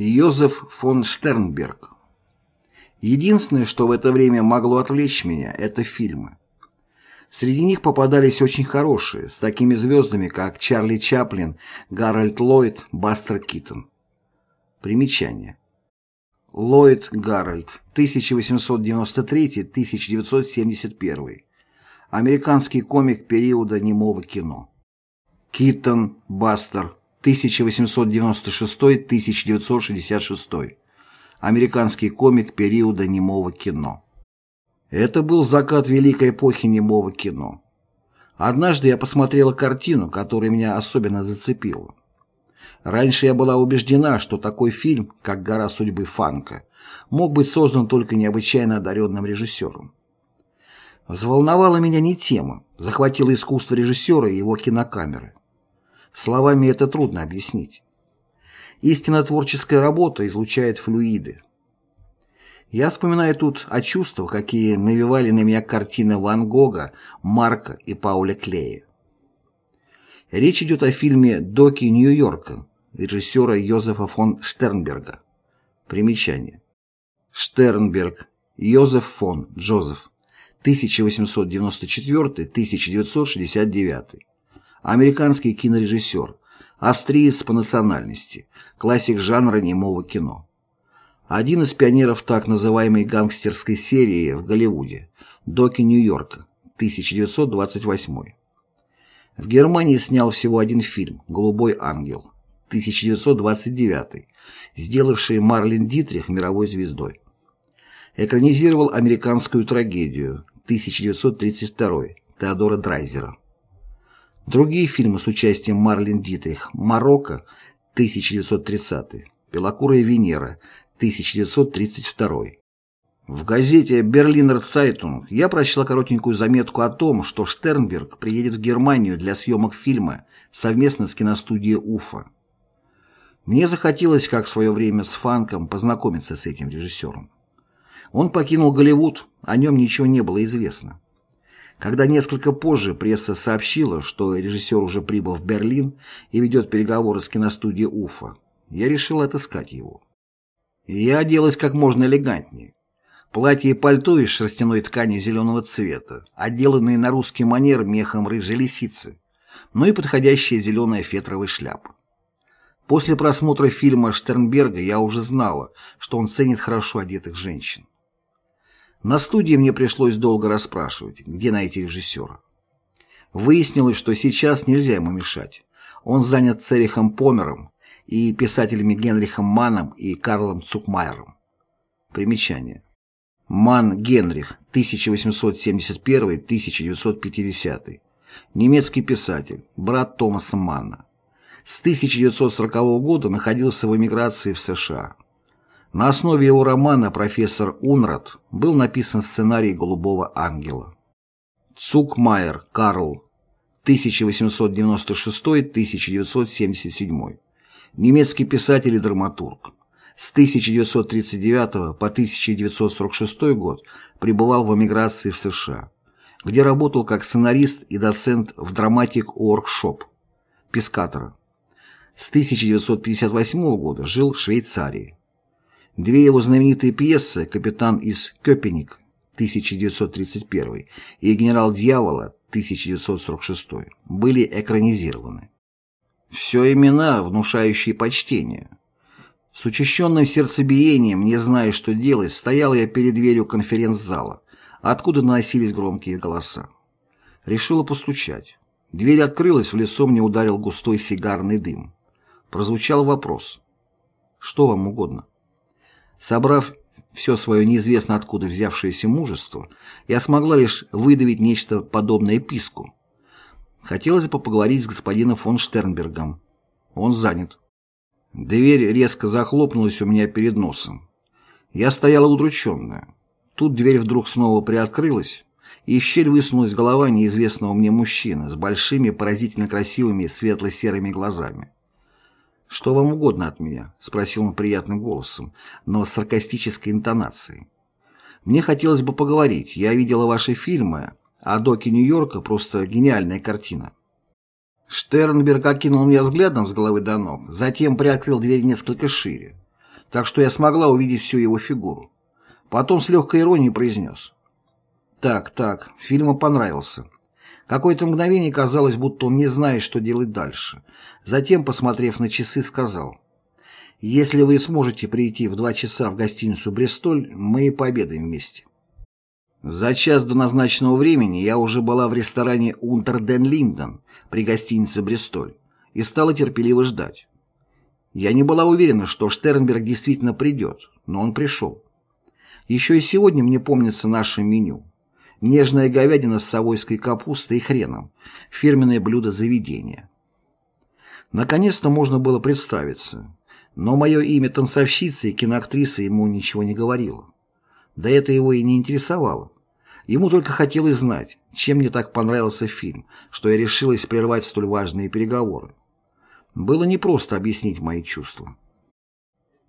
Йозеф фон Штернберг Единственное, что в это время могло отвлечь меня, это фильмы. Среди них попадались очень хорошие, с такими звездами, как Чарли Чаплин, Гарольд Ллойд, Бастер Киттон. Примечание. Ллойд Гарольд, 1893-1971. Американский комик периода немого кино. Киттон, Бастер, 1896-1966. Американский комик периода немого кино. Это был закат великой эпохи немого кино. Однажды я посмотрела картину, которая меня особенно зацепила. Раньше я была убеждена, что такой фильм, как «Гора судьбы Фанка», мог быть создан только необычайно одаренным режиссером. Взволновала меня не тема, захватило искусство режиссера и его кинокамеры. Словами это трудно объяснить. Истинно творческая работа излучает флюиды. Я вспоминаю тут о чувствах, какие навевали на меня картины Ван Гога, Марка и Пауля Клея. Речь идет о фильме «Доки Нью-Йорка» режиссера Йозефа фон Штернберга. Примечание. Штернберг Йозеф фон Джозеф 1894-1969. Американский кинорежиссер, австриец по национальности, классик жанра немого кино. Один из пионеров так называемой гангстерской серии в Голливуде «Доки Нью-Йорка» 1928. В Германии снял всего один фильм «Голубой ангел» 1929, сделавший Марлен Дитрих мировой звездой. Экранизировал американскую трагедию 1932 Теодора Драйзера. Другие фильмы с участием Марлен Дитрих «Марокко» 1930 «Белокурая Венера» 1932. В газете «Берлинер Цайтунг» я прочла коротенькую заметку о том, что Штернберг приедет в Германию для съемок фильма совместно с киностудией «Уфа». Мне захотелось, как в свое время с Фанком, познакомиться с этим режиссером. Он покинул Голливуд, о нем ничего не было известно. Когда несколько позже пресса сообщила, что режиссер уже прибыл в Берлин и ведет переговоры с киностудией «Уфа», я решил отыскать его. Я оделась как можно элегантнее. Платье и пальто из шерстяной ткани зеленого цвета, отделанные на русский манер мехом рыжей лисицы, ну и подходящая зеленая фетровая шляпа. После просмотра фильма Штернберга я уже знала, что он ценит хорошо одетых женщин. На студии мне пришлось долго расспрашивать, где найти режиссера. Выяснилось, что сейчас нельзя ему мешать. Он занят Церихом Помером, и писателями Генрихом Маном и Карлом Цукмайером. Примечание. Ман Генрих, 1871-1950. Немецкий писатель, брат Томаса Манна. С 1940 года находился в эмиграции в США. На основе его романа «Профессор Унрад» был написан сценарий «Голубого ангела». Цукмайер Карл, 1896-1977 немецкий писатель и драматург. С 1939 по 1946 год пребывал в эмиграции в США, где работал как сценарист и доцент в Workshop, Пискатора. С 1958 года жил в Швейцарии. Две его знаменитые пьесы «Капитан из Köpenick» 1931 и «Генерал дьявола» 1946 были экранизированы. Все имена, внушающие почтение. С учащенным сердцебиением, не зная, что делать, стоял я перед дверью конференц-зала, откуда доносились громкие голоса. Решила постучать. Дверь открылась, в лицо мне ударил густой сигарный дым. Прозвучал вопрос. «Что вам угодно?» Собрав все свое неизвестно откуда взявшееся мужество, я смогла лишь выдавить нечто подобное писку. Хотелось бы поговорить с господином фон Штернбергом. Он занят. Дверь резко захлопнулась у меня перед носом. Я стояла удрученная. Тут дверь вдруг снова приоткрылась, и в щель высунулась голова неизвестного мне мужчины с большими, поразительно красивыми светло-серыми глазами. «Что вам угодно от меня?» — спросил он приятным голосом, но с саркастической интонацией. «Мне хотелось бы поговорить. Я видела ваши фильмы, а доки Нью-Йорка просто гениальная картина. Штернберг окинул меня взглядом с головы до ног, затем приоткрыл дверь несколько шире. так что я смогла увидеть всю его фигуру. Потом с легкой иронией произнес. «Так, так, фильм понравился». Какое-то мгновение казалось, будто он не знает, что делать дальше. Затем, посмотрев на часы, сказал. «Если вы сможете прийти в два часа в гостиницу «Бристоль», мы пообедаем вместе». За час до назначенного времени я уже была в ресторане «Унтер ден Линден» при гостинице «Бристоль» и стала терпеливо ждать. Я не была уверена, что Штернберг действительно придет, но он пришел. Еще и сегодня мне помнится наше меню. Нежная говядина с совойской капустой и хреном. Фирменное блюдо заведения. Наконец-то можно было представиться. Но мое имя танцовщицы и киноактрисы ему ничего не говорило. Да это его и не интересовало. Ему только хотелось знать, чем мне так понравился фильм, что я решилась прервать столь важные переговоры. Было непросто объяснить мои чувства.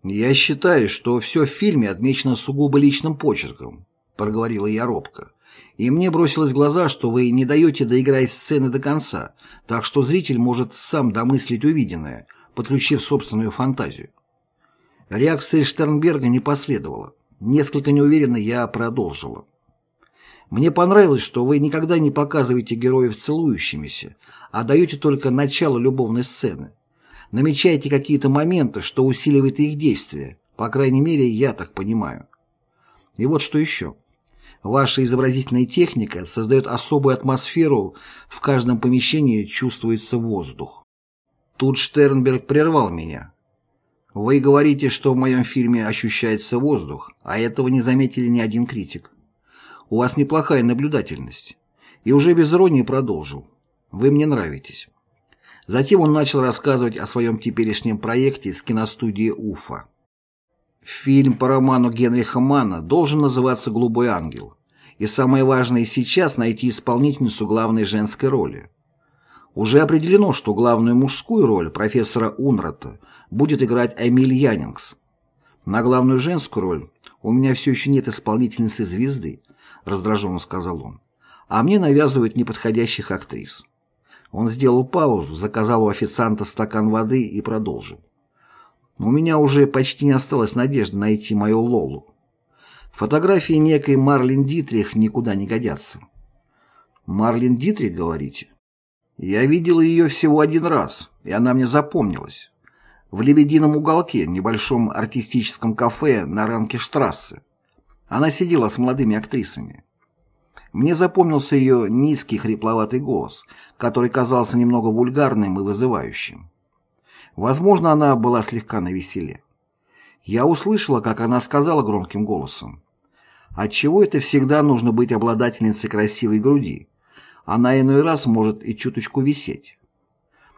«Я считаю, что все в фильме отмечено сугубо личным почерком», — проговорила я робко. И мне бросилось в глаза, что вы не даете доиграть сцены до конца, так что зритель может сам домыслить увиденное, подключив собственную фантазию. Реакции Штернберга не последовало. Несколько неуверенно я продолжила. Мне понравилось, что вы никогда не показываете героев целующимися, а даете только начало любовной сцены. Намечаете какие-то моменты, что усиливает их действие. По крайней мере, я так понимаю. И вот что еще. Ваша изобразительная техника создает особую атмосферу, в каждом помещении чувствуется воздух. Тут Штернберг прервал меня. Вы говорите, что в моем фильме ощущается воздух, а этого не заметили ни один критик. У вас неплохая наблюдательность. И уже без иронии продолжил. Вы мне нравитесь. Затем он начал рассказывать о своем теперешнем проекте с киностудией «Уфа». Фильм по роману Генриха Манна должен называться «Голубой ангел». И самое важное сейчас найти исполнительницу главной женской роли. Уже определено, что главную мужскую роль профессора Унрата будет играть Эмиль Янингс. На главную женскую роль у меня все еще нет исполнительницы звезды, раздраженно сказал он. А мне навязывают неподходящих актрис. Он сделал паузу, заказал у официанта стакан воды и продолжил. У меня уже почти не осталось надежды найти мою Лолу. Фотографии некой Марлин Дитрих никуда не годятся. Марлин Дитрих, говорите? Я видел ее всего один раз, и она мне запомнилась. В «Лебедином уголке», небольшом артистическом кафе на рамке Штрассе. Она сидела с молодыми актрисами. Мне запомнился ее низкий хрипловатый голос, который казался немного вульгарным и вызывающим. Возможно, она была слегка навеселе. Я услышала, как она сказала громким голосом. Отчего это всегда нужно быть обладательницей красивой груди? Она иной раз может и чуточку висеть.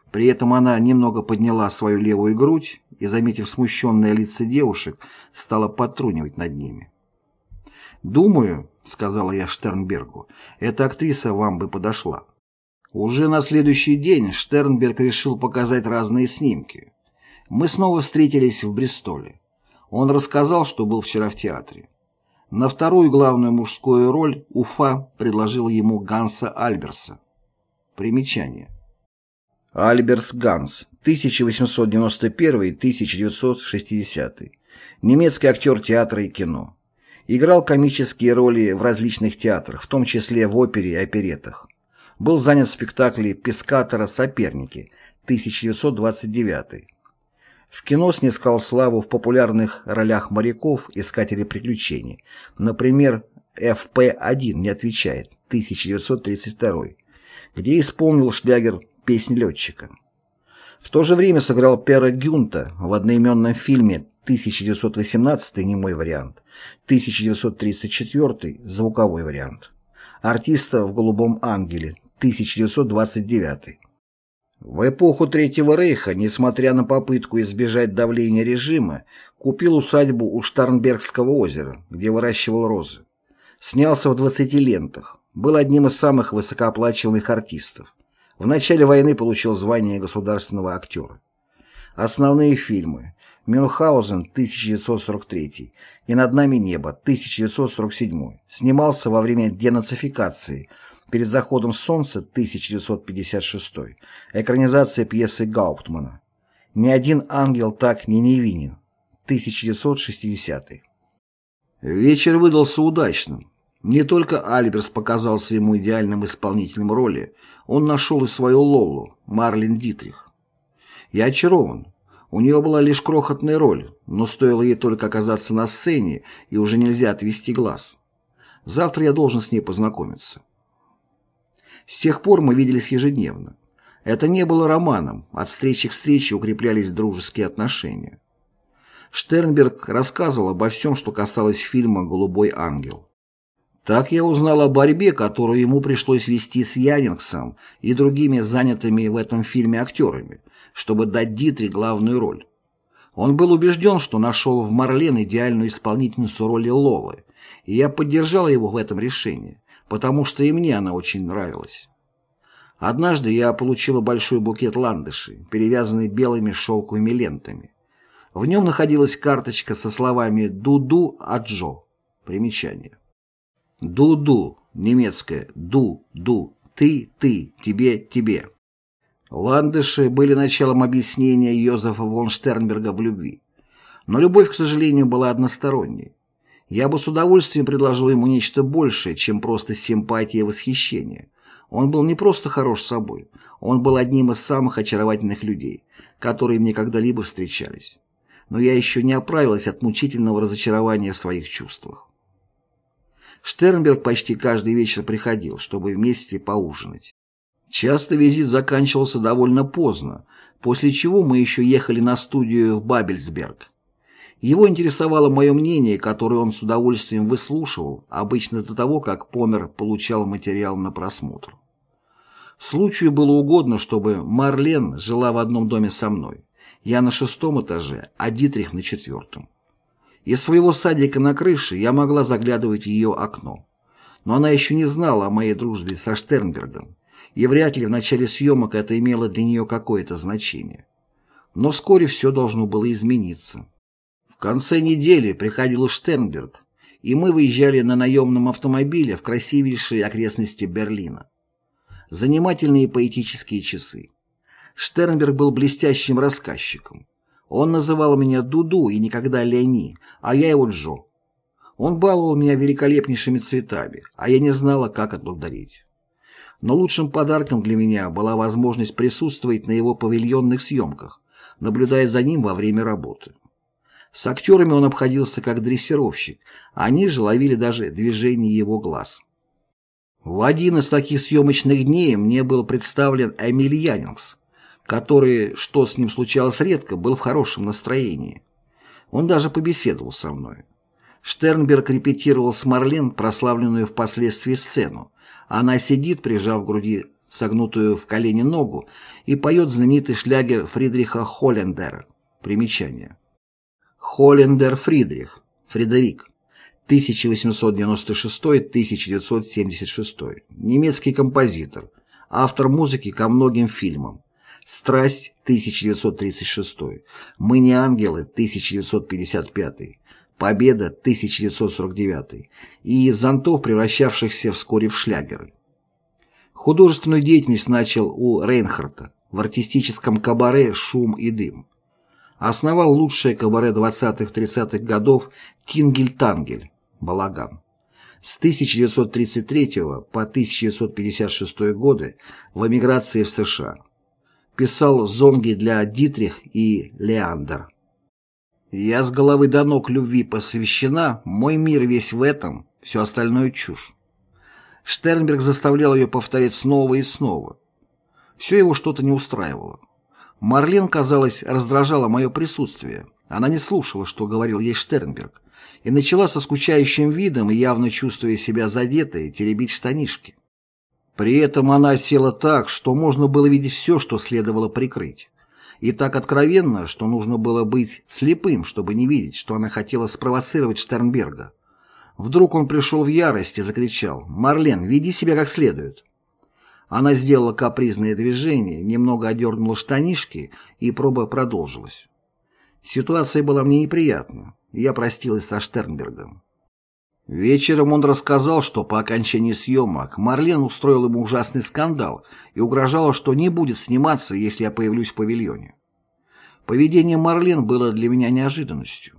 При этом она немного подняла свою левую грудь и, заметив смущенные лица девушек, стала подтрунивать над ними. «Думаю», — сказала я Штернбергу, — «эта актриса вам бы подошла». Уже на следующий день Штернберг решил показать разные снимки. Мы снова встретились в Бристоле. Он рассказал, что был вчера в театре. На вторую главную мужскую роль Уфа предложил ему Ганса Альберса. Примечание. Альберс Ганс, 1891-1960. Немецкий актер театра и кино. Играл комические роли в различных театрах, в том числе в опере и оперетах. Был занят в спектакле «Пескатора. Соперники» 1929 в кино снискал славу в популярных ролях моряков, искателей приключений. Например, «ФП-1 не отвечает» 1932, где исполнил шлягер «Песнь летчика». В то же время сыграл Пера Гюнта в одноименном фильме 1918 немой вариант, 1934 звуковой вариант. Артиста в «Голубом ангеле» 1929 в эпоху Третьего Рейха, несмотря на попытку избежать давления режима, купил усадьбу у Штарнбергского озера, где выращивал розы. Снялся в 20 лентах, был одним из самых высокооплачиваемых артистов. В начале войны получил звание государственного актера. Основные фильмы «Мюнхгаузен» 1943 и «Над нами небо» 1947 снимался во время денацификации – Перед заходом солнца 1956 экранизация пьесы Гауптмана. Ни один ангел так не невинен. 1960. Вечер выдался удачным. Не только Альберс показался ему идеальным исполнителем роли, он нашел и свою Лолу, Марлин Дитрих. Я очарован. У нее была лишь крохотная роль, но стоило ей только оказаться на сцене, и уже нельзя отвести глаз. Завтра я должен с ней познакомиться. С тех пор мы виделись ежедневно. Это не было романом, от встречи к встрече укреплялись дружеские отношения. Штернберг рассказывал обо всем, что касалось фильма «Голубой ангел». Так я узнал о борьбе, которую ему пришлось вести с Янингсом и другими занятыми в этом фильме актерами, чтобы дать Дитри главную роль. Он был убежден, что нашел в Марлен идеальную исполнительницу роли Лолы, и я поддержал его в этом решении, потому что и мне она очень нравилась. Однажды я получила большой букет ландышей, перевязанный белыми шелковыми лентами. В нем находилась карточка со словами «Ду-ду от Джо». Примечание. «Ду-ду», немецкое «ду-ду», «ты», «ты», «тебе», «тебе». Ландыши были началом объяснения Йозефа фон Штернберга в любви. Но любовь, к сожалению, была односторонней. Я бы с удовольствием предложил ему нечто большее, чем просто симпатия и восхищение. Он был не просто хорош собой, он был одним из самых очаровательных людей, которые мне когда-либо встречались но я еще не оправилась от мучительного разочарования в своих чувствах. Штернберг почти каждый вечер приходил, чтобы вместе поужинать. Часто визит заканчивался довольно поздно, после чего мы еще ехали на студию в Бабельсберг. Его интересовало мое мнение, которое он с удовольствием выслушивал, обычно до того, как Помер получал материал на просмотр. Случаю было угодно, чтобы Марлен жила в одном доме со мной. Я на шестом этаже, а Дитрих на четвертом. Из своего садика на крыше я могла заглядывать в ее окно. Но она еще не знала о моей дружбе со Штернбергом, и вряд ли в начале съемок это имело для нее какое-то значение. Но вскоре все должно было измениться. Конце недели приходил Штернберг, и мы выезжали на наемном автомобиле в красивейшие окрестности Берлина. Занимательные поэтические часы. Штернберг был блестящим рассказчиком. Он называл меня Дуду и никогда Леони, а я его Джо. Он баловал меня великолепнейшими цветами, а я не знала, как отблагодарить. Но лучшим подарком для меня была возможность присутствовать на его павильонных съемках, наблюдая за ним во время работы. С актерами он обходился как дрессировщик, они же ловили даже движение его глаз. В один из таких съемочных дней мне был представлен Эмиль Янингс, который, что с ним случалось редко, был в хорошем настроении. Он даже побеседовал со мной. Штернберг репетировал с Марлен прославленную впоследствии сцену. Она сидит, прижав к груди согнутую в колени ногу, и поет знаменитый шлягер Фридриха Холлендера. Примечание. Холлендер Фридрих, Фредерик, 1896-1976, немецкий композитор, автор музыки ко многим фильмам, Страсть 1936, Мы не ангелы 1955, Победа 1949 и зонтов, превращавшихся вскоре в шлягеры. Художественную деятельность начал у Рейнхарта в артистическом кабаре «Шум и дым». Основал лучшее кабаре 20-30-х годов «Тингель-Тангель» «Балаган». С 1933 по 1956 годы в эмиграции в США писал зонги для Дитрих и Леандер. «Я с головы до ног любви посвящена, мой мир весь в этом, все остальное чушь». Штернберг заставлял ее повторять снова и снова. Все его что-то не устраивало. Марлен, казалось, раздражала мое присутствие. Она не слушала, что говорил ей Штернберг, и начала со скучающим видом и явно чувствуя себя задетой теребить штанишки. При этом она села так, что можно было видеть все, что следовало прикрыть. И так откровенно, что нужно было быть слепым, чтобы не видеть, что она хотела спровоцировать Штернберга. Вдруг он пришел в ярость и закричал «Марлен, веди себя как следует». Она сделала капризное движение, немного одернула штанишки, и проба продолжилась. Ситуация была мне неприятна, я простилась со Штернбергом. Вечером он рассказал, что по окончании съемок Марлен устроил ему ужасный скандал и угрожала, что не будет сниматься, если я появлюсь в павильоне. Поведение Марлен было для меня неожиданностью.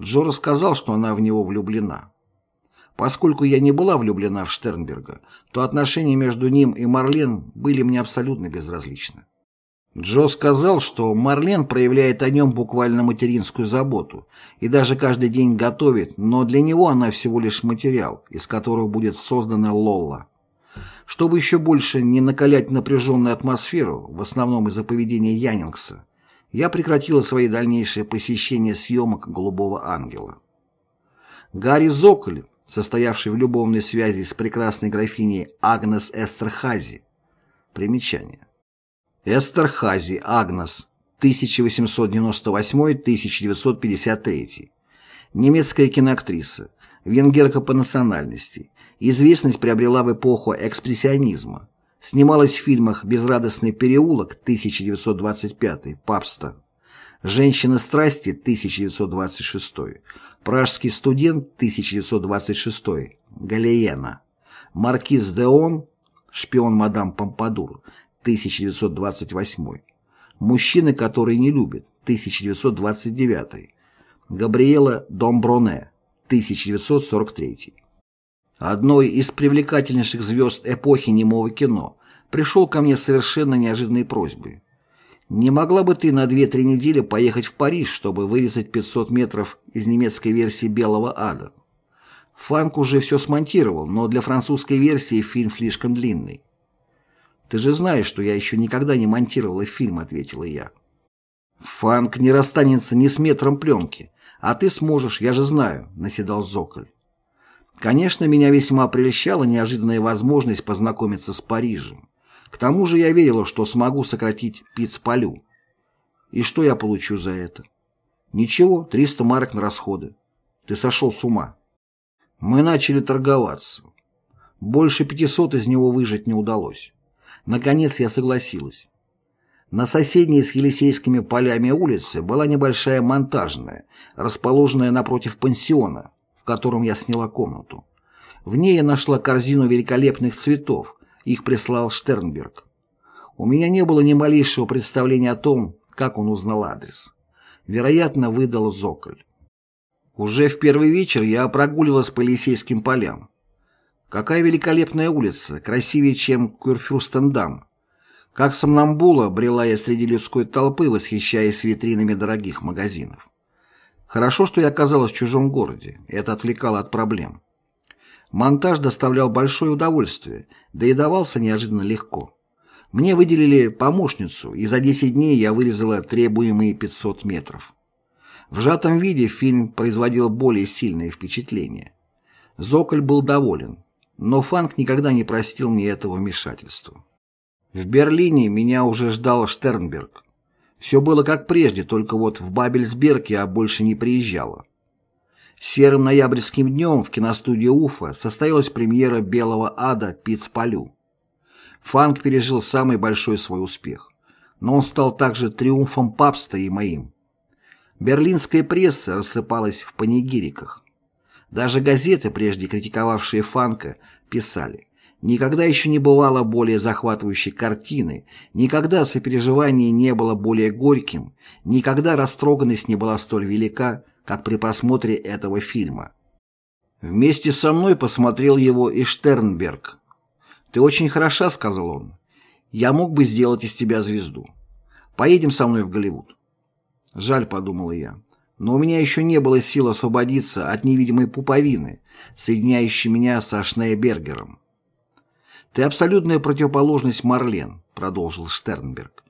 Джо рассказал, что она в него влюблена. Поскольку я не была влюблена в Штернберга, то отношения между ним и Марлен были мне абсолютно безразличны. Джо сказал, что Марлен проявляет о нем буквально материнскую заботу и даже каждый день готовит, но для него она всего лишь материал, из которого будет создана Лолла. Чтобы еще больше не накалять напряженную атмосферу, в основном из-за поведения Янингса, я прекратила свои дальнейшие посещения съемок «Голубого ангела». Гарри Зоколь, состоявший в любовной связи с прекрасной графиней Агнес Эстерхази. Примечание. Эстерхази Агнес, 1898-1953. Немецкая киноактриса, венгерка по национальности. Известность приобрела в эпоху экспрессионизма. Снималась в фильмах «Безрадостный переулок» 1925 Папста, «Женщина страсти» 1926, «Пражский студент» 1926 Галиена, «Маркиз де Он», «Шпион мадам Помпадур» 1928, «Мужчины, которые не любят» 1929, Габриэла Домброне 1943. Одной из привлекательнейших звезд эпохи немого кино пришел ко мне совершенно неожиданной просьбой. «Не могла бы ты на 2-3 недели поехать в Париж, чтобы вырезать 500 метров из немецкой версии «Белого ада»?» Фанк уже все смонтировал, но для французской версии фильм слишком длинный. «Ты же знаешь, что я еще никогда не монтировала фильм», — ответила я. «Фанк не расстанется ни с метром пленки, а ты сможешь, я же знаю», — наседал Зоколь. Конечно, меня весьма прельщала неожиданная возможность познакомиться с Парижем. К тому же я верила, что смогу сократить пиц-полю. И что я получу за это? Ничего, 300 марок на расходы. Ты сошел с ума. Мы начали торговаться. Больше 500 из него выжить не удалось. Наконец я согласилась. На соседней с Елисейскими полями улице была небольшая монтажная, расположенная напротив пансиона, в котором я сняла комнату. В ней я нашла корзину великолепных цветов, их прислал Штернберг. У меня не было ни малейшего представления о том, как он узнал адрес. Вероятно, выдал Зоколь. Уже в первый вечер я прогуливалась по Елисейским полям. Какая великолепная улица, красивее, чем Кюрфюрстендам. Как сомнамбула брела я среди людской толпы, восхищаясь витринами дорогих магазинов. Хорошо, что я оказалась в чужом городе, это отвлекало от проблем. Монтаж доставлял большое удовольствие, да и давался неожиданно легко. Мне выделили помощницу, и за 10 дней я вырезала требуемые 500 метров. В сжатом виде фильм производил более сильное впечатление. Зоколь был доволен, но Фанк никогда не простил мне этого вмешательства. В Берлине меня уже ждал Штернберг. Все было как прежде, только вот в Бабельсберг я больше не приезжала. Серым ноябрьским днем в киностудии Уфа состоялась премьера «Белого ада» Пицполю. Фанк пережил самый большой свой успех, но он стал также триумфом папста и моим. Берлинская пресса рассыпалась в панигириках. Даже газеты, прежде критиковавшие Фанка, писали Никогда еще не бывало более захватывающей картины, никогда сопереживание не было более горьким, никогда растроганность не была столь велика, как при просмотре этого фильма. Вместе со мной посмотрел его и Штернберг. «Ты очень хороша», — сказал он. «Я мог бы сделать из тебя звезду. Поедем со мной в Голливуд». «Жаль», — подумала я, — «но у меня еще не было сил освободиться от невидимой пуповины, соединяющей меня со Шнейбергером. «Ты абсолютная противоположность Марлен», — продолжил Штернберг.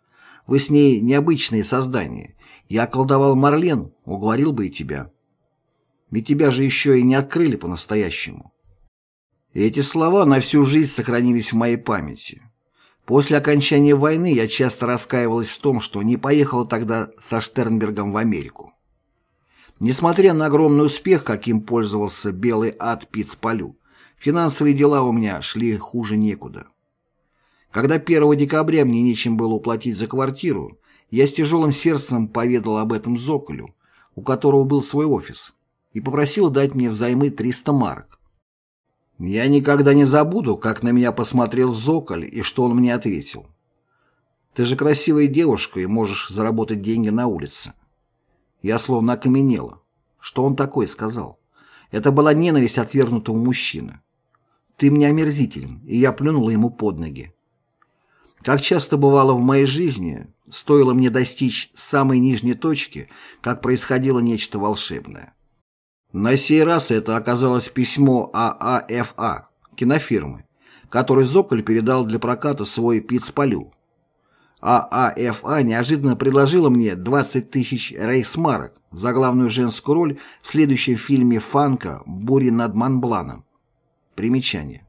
«Вы с ней необычные создания. Я колдовал Марлен, уговорил бы и тебя. Ведь тебя же еще и не открыли по-настоящему». Эти слова на всю жизнь сохранились в моей памяти. После окончания войны я часто раскаивалась в том, что не поехала тогда со Штернбергом в Америку. Несмотря на огромный успех, каким пользовался белый ад Пицполю, Финансовые дела у меня шли хуже некуда. Когда 1 декабря мне нечем было уплатить за квартиру, я с тяжелым сердцем поведал об этом Зоколю, у которого был свой офис, и попросил дать мне взаймы 300 марок. Я никогда не забуду, как на меня посмотрел Зоколь и что он мне ответил. Ты же красивая девушка и можешь заработать деньги на улице. Я словно окаменела. Что он такой сказал? Это была ненависть отвергнутого мужчины. Ты мне омерзителен, и я плюнула ему под ноги. Как часто бывало в моей жизни, стоило мне достичь самой нижней точки, как происходило нечто волшебное. На сей раз это оказалось письмо ААФА, а, кинофирмы, который Зоколь передал для проката свой «Пицполю». ААФА а неожиданно предложила мне 20 тысяч рейхсмарок за главную женскую роль в следующем фильме Фанка «Бури над Монбланом». Примечание.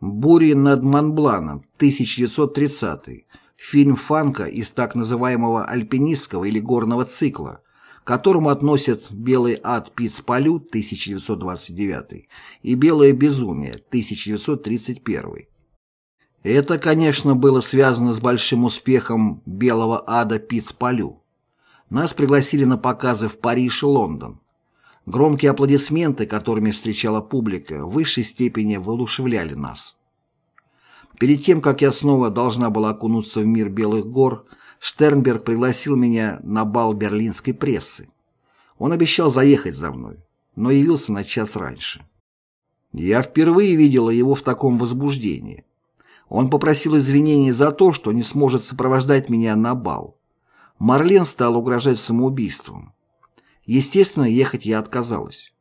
«Бури над Монбланом», 1930 фильм Фанка из так называемого альпинистского или горного цикла, к которому относят «Белый ад Пицполю» 1929 и «Белое безумие» 1931. Это, конечно, было связано с большим успехом «Белого ада Пицполю». Нас пригласили на показы в Париж и Лондон. Громкие аплодисменты, которыми встречала публика, в высшей степени воодушевляли нас. Перед тем, как я снова должна была окунуться в мир Белых гор, Штернберг пригласил меня на бал берлинской прессы. Он обещал заехать за мной, но явился на час раньше. Я впервые видела его в таком возбуждении. Он попросил извинений за то, что не сможет сопровождать меня на бал. Марлен стал угрожать самоубийством. Естественно, ехать я отказалась.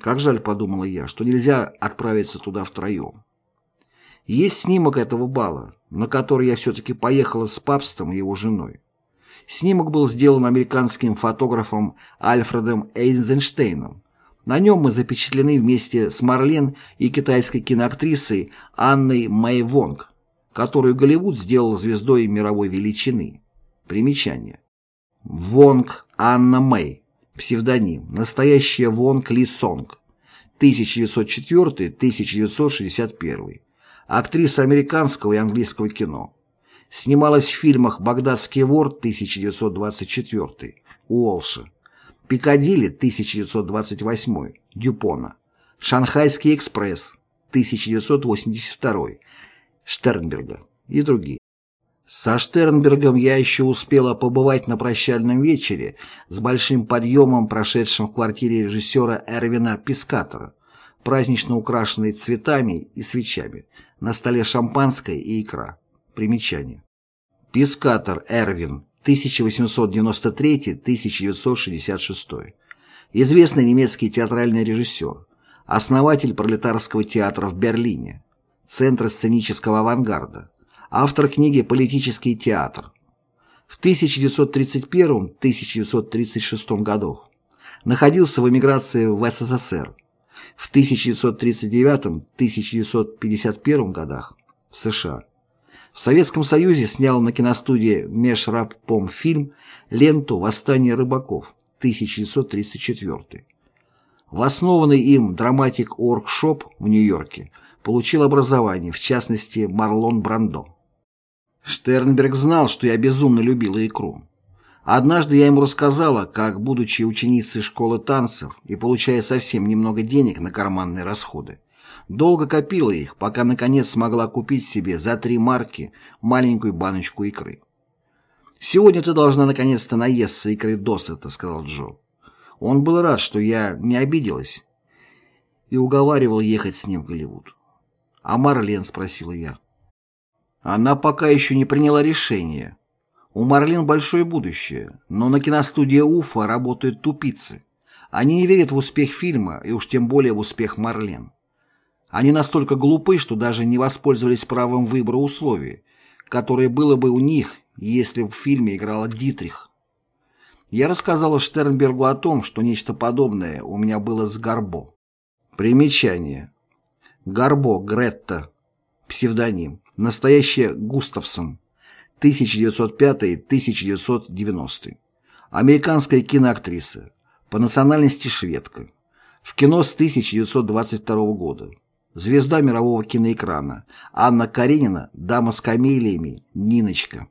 Как жаль, подумала я, что нельзя отправиться туда втроем. Есть снимок этого бала, на который я все-таки поехала с папством и его женой. Снимок был сделан американским фотографом Альфредом Эйзенштейном, на нем мы запечатлены вместе с Марлен и китайской киноактрисой Анной Мэй Вонг, которую Голливуд сделал звездой мировой величины. Примечание. Вонг Анна Мэй. Псевдоним. Настоящая Вонг Ли Сонг. 1904-1961. Актриса американского и английского кино. Снималась в фильмах «Багдадский вор» 1924, Уолша, Пикадилли 1928 Дюпона, Шанхайский экспресс 1982 Штернберга и другие. Со Штернбергом я еще успела побывать на прощальном вечере с большим подъемом, прошедшим в квартире режиссера Эрвина Пискатора, празднично украшенной цветами и свечами, на столе шампанское и икра. Примечание. Пискатор Эрвин 1893-1966. Известный немецкий театральный режиссер, основатель пролетарского театра в Берлине, центра сценического авангарда, автор книги «Политический театр». В 1931-1936 годах находился в эмиграции в СССР. В 1939-1951 годах в США в Советском Союзе снял на киностудии Межрабпом фильм ленту «Восстание рыбаков» 1934. В основанный им драматик Оргшоп в Нью-Йорке получил образование, в частности, Марлон Брандо. Штернберг знал, что я безумно любила икру. Однажды я ему рассказала, как, будучи ученицей школы танцев и получая совсем немного денег на карманные расходы, Долго копила их, пока наконец смогла купить себе за три марки маленькую баночку икры. «Сегодня ты должна наконец-то наесться икры досыта», — сказал Джо. Он был рад, что я не обиделась, и уговаривал ехать с ним в Голливуд. «А Марлен?» — спросила я. Она пока еще не приняла решение. У Марлен большое будущее, но на киностудии Уфа работают тупицы. Они не верят в успех фильма, и уж тем более в успех Марлен. Они настолько глупы, что даже не воспользовались правом выбора условий, которое было бы у них, если бы в фильме играла Дитрих. Я рассказала Штернбергу о том, что нечто подобное у меня было с Гарбо. Примечание. Гарбо Гретта. Псевдоним. Настоящая Густавсон. 1905-1990. Американская киноактриса. По национальности шведка. В кино с 1922 года. Звезда мирового киноэкрана. Анна Каренина, дама с камелиями, Ниночка.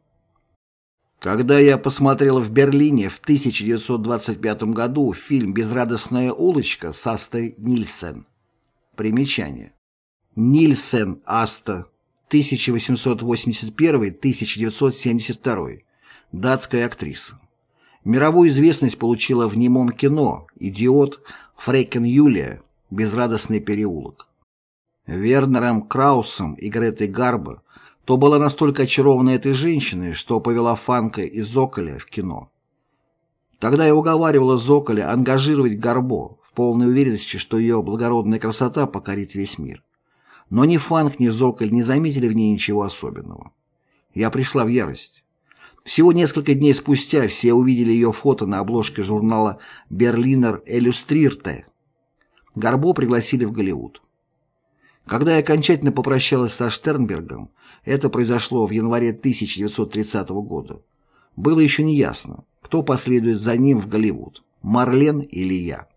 Когда я посмотрела в Берлине в 1925 году фильм «Безрадостная улочка» с Астой Нильсен. Примечание. Нильсен Аста, 1881-1972, датская актриса. Мировую известность получила в немом кино «Идиот», «Фрейкен Юлия», «Безрадостный переулок». Вернером Краусом и Гретой Гарбо то была настолько очарована этой женщиной, что повела Фанка и Зоколя в кино. Тогда я уговаривала Зоколя ангажировать Гарбо в полной уверенности, что ее благородная красота покорит весь мир. Но ни Фанк, ни Зоколь не заметили в ней ничего особенного. Я пришла в ярость. Всего несколько дней спустя все увидели ее фото на обложке журнала «Берлинер Иллюстрирте». Гарбо пригласили в Голливуд. Когда я окончательно попрощалась со Штернбергом, это произошло в январе 1930 года, было еще не ясно, кто последует за ним в Голливуд, Марлен или я.